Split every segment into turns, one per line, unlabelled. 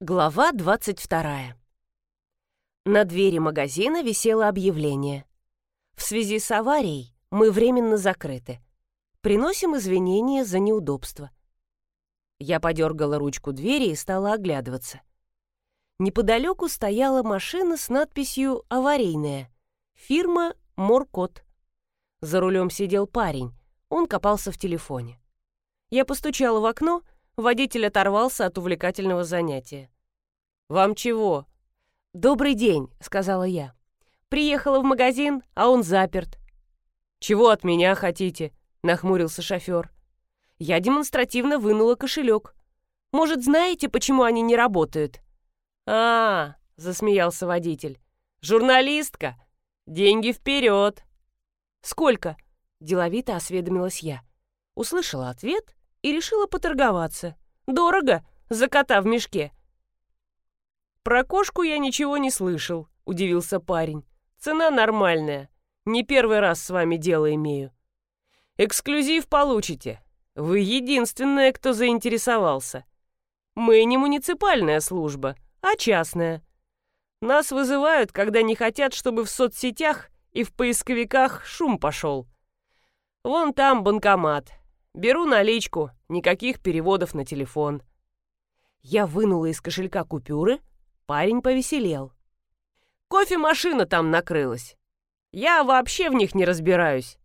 Глава 22. На двери магазина висело объявление. В связи с аварией мы временно закрыты. Приносим извинения за неудобство. Я подергала ручку двери и стала оглядываться. Неподалеку стояла машина с надписью «Аварийная». Фирма «Моркот». За рулем сидел парень. Он копался в телефоне. Я постучала в окно — Водитель оторвался от увлекательного занятия. «Вам чего?» «Добрый день», — сказала я. «Приехала в магазин, а он заперт». «Чего от меня хотите?» — нахмурился шофер. Я демонстративно вынула кошелек. «Может, знаете, почему они не работают?» «А, -а — засмеялся водитель. «Журналистка! Деньги вперед!» «Сколько?» — деловито осведомилась я. Услышала ответ и решила поторговаться. Дорого за кота в мешке. Про кошку я ничего не слышал, удивился парень. Цена нормальная. Не первый раз с вами дело имею. Эксклюзив получите. Вы единственная, кто заинтересовался. Мы не муниципальная служба, а частная. Нас вызывают, когда не хотят, чтобы в соцсетях и в поисковиках шум пошел. Вон там банкомат. Беру наличку, никаких переводов на телефон. Я вынула из кошелька купюры, парень повеселел. Кофемашина там накрылась. Я вообще в них не разбираюсь.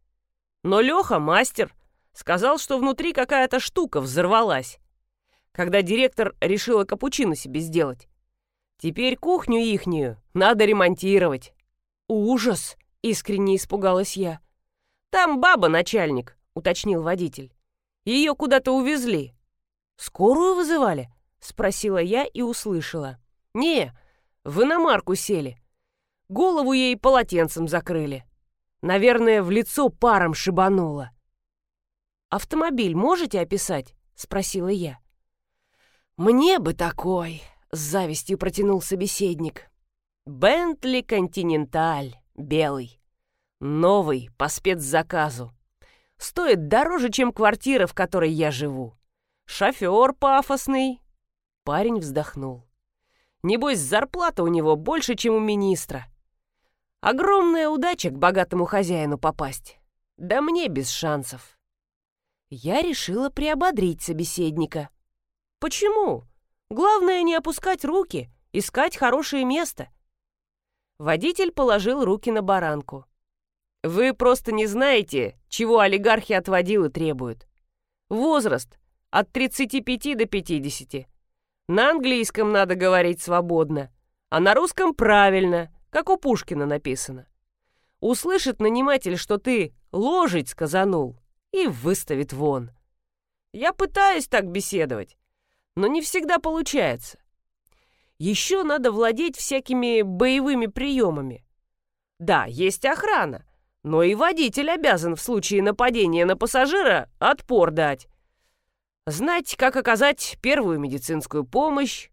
Но Леха, мастер, сказал, что внутри какая-то штука взорвалась, когда директор решила капучино себе сделать. Теперь кухню ихнюю надо ремонтировать. Ужас! Искренне испугалась я. Там баба начальник, уточнил водитель. Ее куда-то увезли». «Скорую вызывали?» — спросила я и услышала. «Не, в иномарку сели. Голову ей полотенцем закрыли. Наверное, в лицо паром шибануло». «Автомобиль можете описать?» — спросила я. «Мне бы такой!» — с завистью протянул собеседник. «Бентли Континенталь, белый. Новый, по спецзаказу стоит дороже, чем квартира, в которой я живу. Шофер пафосный. Парень вздохнул. Небось, зарплата у него больше, чем у министра. Огромная удача к богатому хозяину попасть. Да мне без шансов. Я решила приободрить собеседника. Почему? Главное не опускать руки, искать хорошее место. Водитель положил руки на баранку. Вы просто не знаете, чего олигархи от водилы требуют. Возраст от 35 до 50. На английском надо говорить свободно, а на русском правильно, как у Пушкина написано. Услышит наниматель, что ты ложить сказанул, и выставит вон. Я пытаюсь так беседовать, но не всегда получается. Еще надо владеть всякими боевыми приемами. Да, есть охрана, но и водитель обязан в случае нападения на пассажира отпор дать. Знать, как оказать первую медицинскую помощь.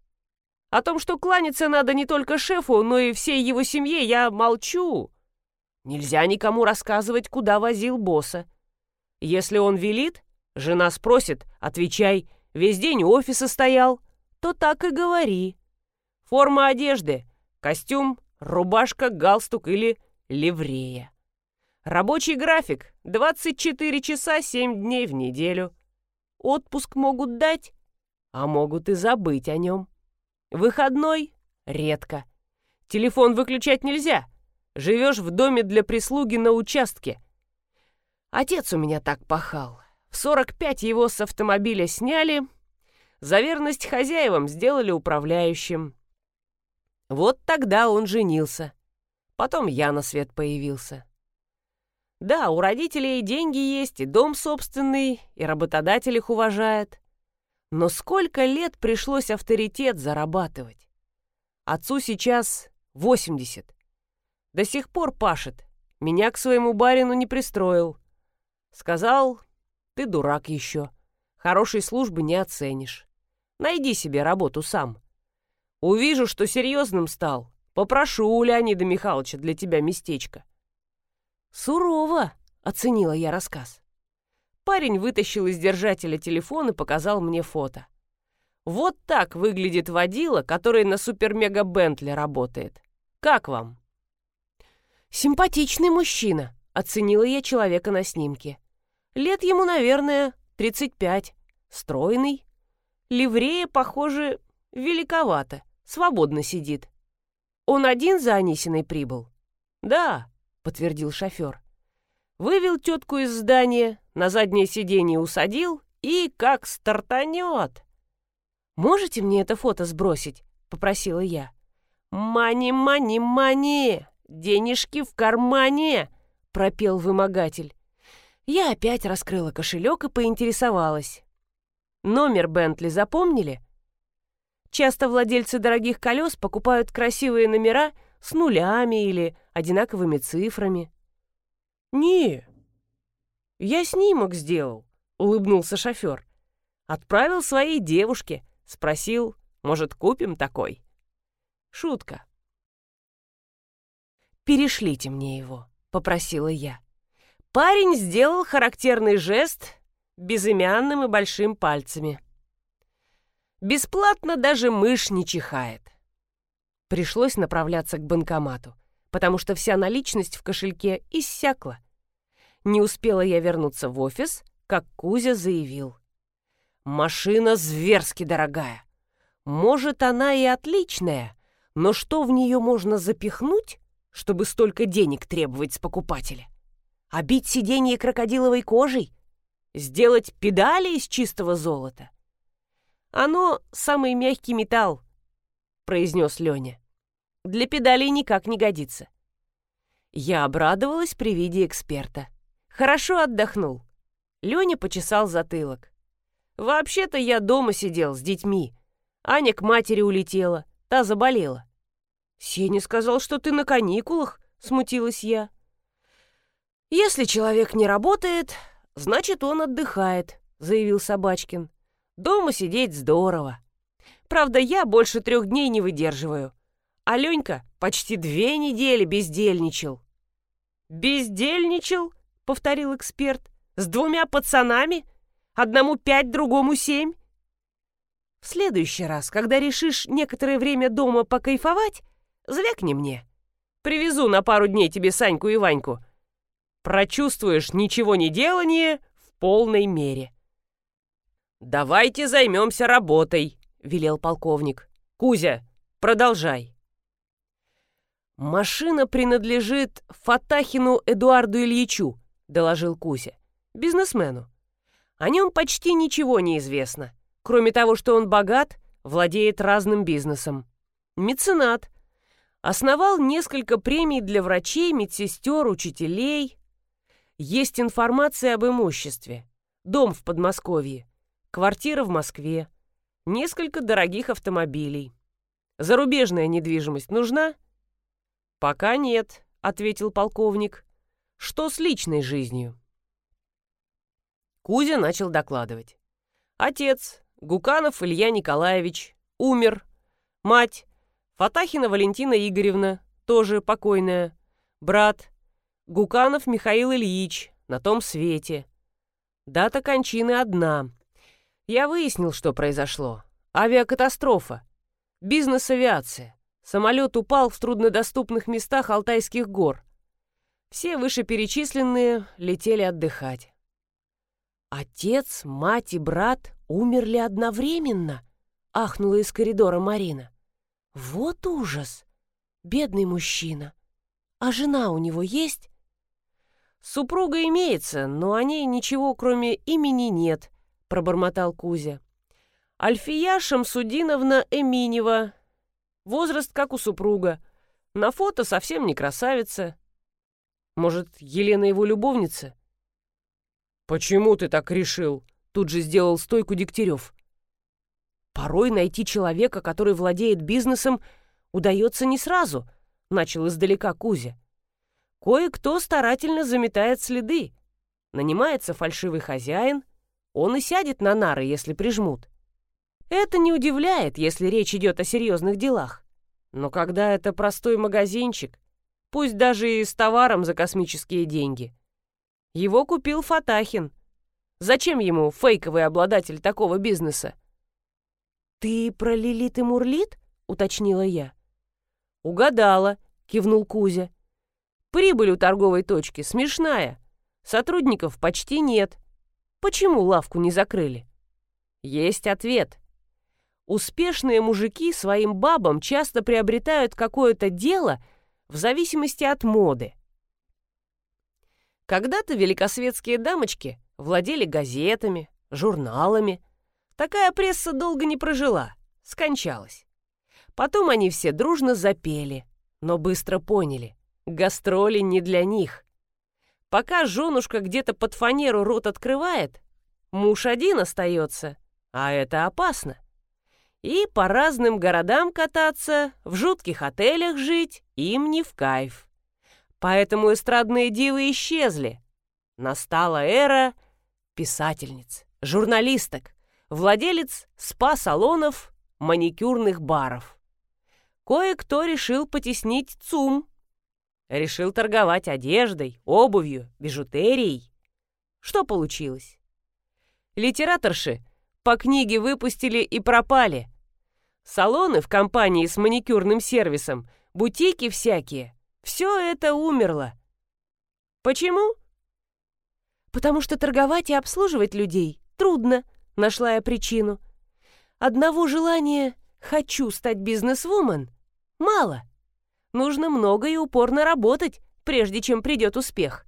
О том, что кланяться надо не только шефу, но и всей его семье, я молчу. Нельзя никому рассказывать, куда возил босса. Если он велит, жена спросит, отвечай, весь день у офиса стоял, то так и говори. Форма одежды, костюм, рубашка, галстук или ливрея. Рабочий график — 24 часа 7 дней в неделю. Отпуск могут дать, а могут и забыть о нем. Выходной — редко. Телефон выключать нельзя. Живешь в доме для прислуги на участке. Отец у меня так пахал. В 45 его с автомобиля сняли, за верность хозяевам сделали управляющим. Вот тогда он женился. Потом я на свет появился. Да, у родителей деньги есть, и дом собственный, и работодатель их уважает. Но сколько лет пришлось авторитет зарабатывать? Отцу сейчас 80. До сих пор пашет. Меня к своему барину не пристроил. Сказал, ты дурак еще. Хорошей службы не оценишь. Найди себе работу сам. Увижу, что серьезным стал. Попрошу у Леонида Михайловича для тебя местечко. «Сурово!» — оценила я рассказ. Парень вытащил из держателя телефон и показал мне фото. Вот так выглядит водила, который на супер-мега Бентли работает. Как вам? Симпатичный мужчина, оценила я человека на снимке. Лет ему, наверное, 35. Стройный. Ливрея, похоже, великовато. Свободно сидит. Он один за Анисиной прибыл? Да, подтвердил шофер. Вывел тетку из здания, на заднее сиденье усадил и как стартанет. «Можете мне это фото сбросить?» — попросила я. «Мани, мани, мани! Денежки в кармане!» — пропел вымогатель. Я опять раскрыла кошелек и поинтересовалась. «Номер Бентли запомнили?» Часто владельцы дорогих колес покупают красивые номера с нулями или одинаковыми цифрами. «Не, я снимок сделал», — улыбнулся шофер. «Отправил своей девушке, Спросил, может, купим такой? Шутка. «Перешлите мне его», — попросила я. Парень сделал характерный жест безымянным и большим пальцами. Бесплатно даже мышь не чихает. Пришлось направляться к банкомату, потому что вся наличность в кошельке иссякла. Не успела я вернуться в офис, как Кузя заявил. Машина зверски дорогая. Может, она и отличная, но что в нее можно запихнуть, чтобы столько денег требовать с покупателя? Обить сиденье крокодиловой кожей? Сделать педали из чистого золота? Оно самый мягкий металл, произнес Леня. Для педалей никак не годится. Я обрадовалась при виде эксперта. Хорошо отдохнул. Леня почесал затылок. Вообще-то я дома сидел с детьми. Аня к матери улетела, та заболела. «Сеня сказал, что ты на каникулах», — смутилась я. «Если человек не работает, значит, он отдыхает», — заявил Собачкин. «Дома сидеть здорово. Правда, я больше трех дней не выдерживаю. А почти две недели бездельничал». «Бездельничал?» — повторил эксперт. «С двумя пацанами?» Одному пять, другому семь. В следующий раз, когда решишь некоторое время дома покайфовать, звякни мне. Привезу на пару дней тебе Саньку и Ваньку. Прочувствуешь ничего не делание в полной мере. «Давайте займемся работой», — велел полковник. «Кузя, продолжай». «Машина принадлежит Фатахину Эдуарду Ильичу», — доложил Кузя. «Бизнесмену. О нем почти ничего не известно, кроме того, что он богат, владеет разным бизнесом. Меценат. Основал несколько премий для врачей, медсестер, учителей. Есть информация об имуществе. Дом в Подмосковье, квартира в Москве, несколько дорогих автомобилей. Зарубежная недвижимость нужна? Пока нет, ответил полковник. Что с личной жизнью? Кузя начал докладывать. Отец, Гуканов Илья Николаевич, умер. Мать, Фатахина Валентина Игоревна, тоже покойная. Брат, Гуканов Михаил Ильич, на том свете. Дата кончины одна. Я выяснил, что произошло. Авиакатастрофа. Бизнес-авиация. Самолет упал в труднодоступных местах Алтайских гор. Все вышеперечисленные летели отдыхать. «Отец, мать и брат умерли одновременно?» — ахнула из коридора Марина. «Вот ужас! Бедный мужчина! А жена у него есть?» «Супруга имеется, но о ней ничего, кроме имени, нет», — пробормотал Кузя. «Альфия Шамсудиновна Эминева. Возраст, как у супруга. На фото совсем не красавица. Может, Елена его любовница?» «Почему ты так решил?» Тут же сделал стойку Дегтярев. «Порой найти человека, который владеет бизнесом, удается не сразу», — начал издалека Кузя. «Кое-кто старательно заметает следы. Нанимается фальшивый хозяин, он и сядет на нары, если прижмут. Это не удивляет, если речь идет о серьезных делах. Но когда это простой магазинчик, пусть даже и с товаром за космические деньги, его купил Фатахин. Зачем ему фейковый обладатель такого бизнеса? «Ты про Лилит и Мурлит?» — уточнила я. «Угадала», — кивнул Кузя. «Прибыль у торговой точки смешная. Сотрудников почти нет. Почему лавку не закрыли?» Есть ответ. Успешные мужики своим бабам часто приобретают какое-то дело в зависимости от моды. Когда-то великосветские дамочки владели газетами, журналами. Такая пресса долго не прожила, скончалась. Потом они все дружно запели, но быстро поняли — гастроли не для них. Пока женушка где-то под фанеру рот открывает, муж один остается, а это опасно. И по разным городам кататься, в жутких отелях жить им не в кайф. Поэтому эстрадные дивы исчезли. Настала эра писательниц, журналисток, владелец спа-салонов, маникюрных баров. Кое-кто решил потеснить ЦУМ. Решил торговать одеждой, обувью, бижутерией. Что получилось? Литераторши по книге выпустили и пропали. Салоны в компании с маникюрным сервисом, бутики всякие. Все это умерло. Почему? Потому что торговать и обслуживать людей трудно, нашла я причину. Одного желания «хочу стать бизнесвумен» мало. Нужно много и упорно работать, прежде чем придет успех.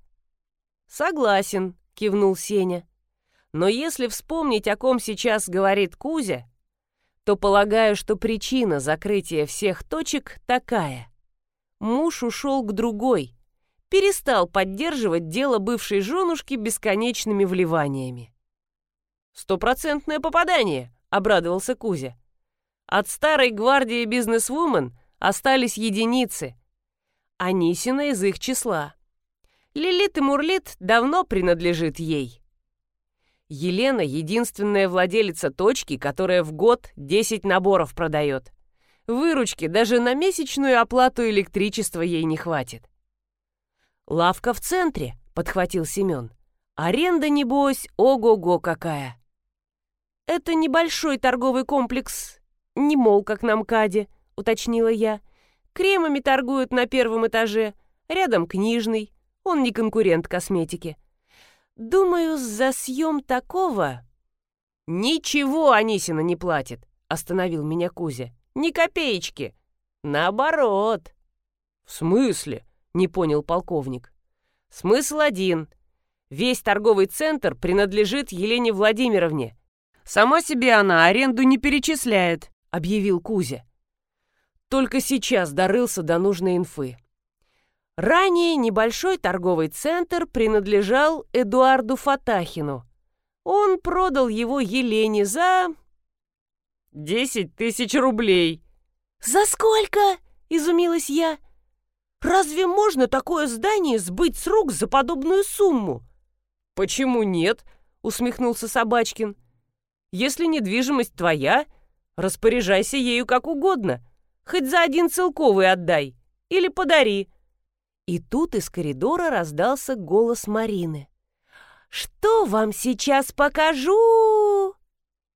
«Согласен», — кивнул Сеня. Но если вспомнить, о ком сейчас говорит Кузя, то полагаю, что причина закрытия всех точек такая. Муж ушел к другой, перестал поддерживать дело бывшей женушки бесконечными вливаниями. «Стопроцентное попадание», — обрадовался Кузя. «От старой гвардии бизнесвумен остались единицы. Анисина из их числа. Лилит и Мурлит давно принадлежит ей». Елена — единственная владелица точки, которая в год 10 наборов продает. Выручки даже на месячную оплату электричества ей не хватит. «Лавка в центре», — подхватил Семен. «Аренда, небось, ого-го какая!» «Это небольшой торговый комплекс, не мол, как на МКАДе», — уточнила я. «Кремами торгуют на первом этаже, рядом книжный, он не конкурент косметики». Думаю, за съем такого... Ничего Анисина не платит, остановил меня Кузя. Ни копеечки. Наоборот. В смысле? Не понял полковник. Смысл один. Весь торговый центр принадлежит Елене Владимировне. Сама себе она аренду не перечисляет, объявил Кузя. Только сейчас дорылся до нужной инфы. Ранее небольшой торговый центр принадлежал Эдуарду Фатахину. Он продал его Елене за... «Десять тысяч рублей!» «За сколько?» — изумилась я. «Разве можно такое здание сбыть с рук за подобную сумму?» «Почему нет?» — усмехнулся Собачкин. «Если недвижимость твоя, распоряжайся ею как угодно. Хоть за один целковый отдай или подари. И тут из коридора раздался голос Марины. «Что вам сейчас покажу?»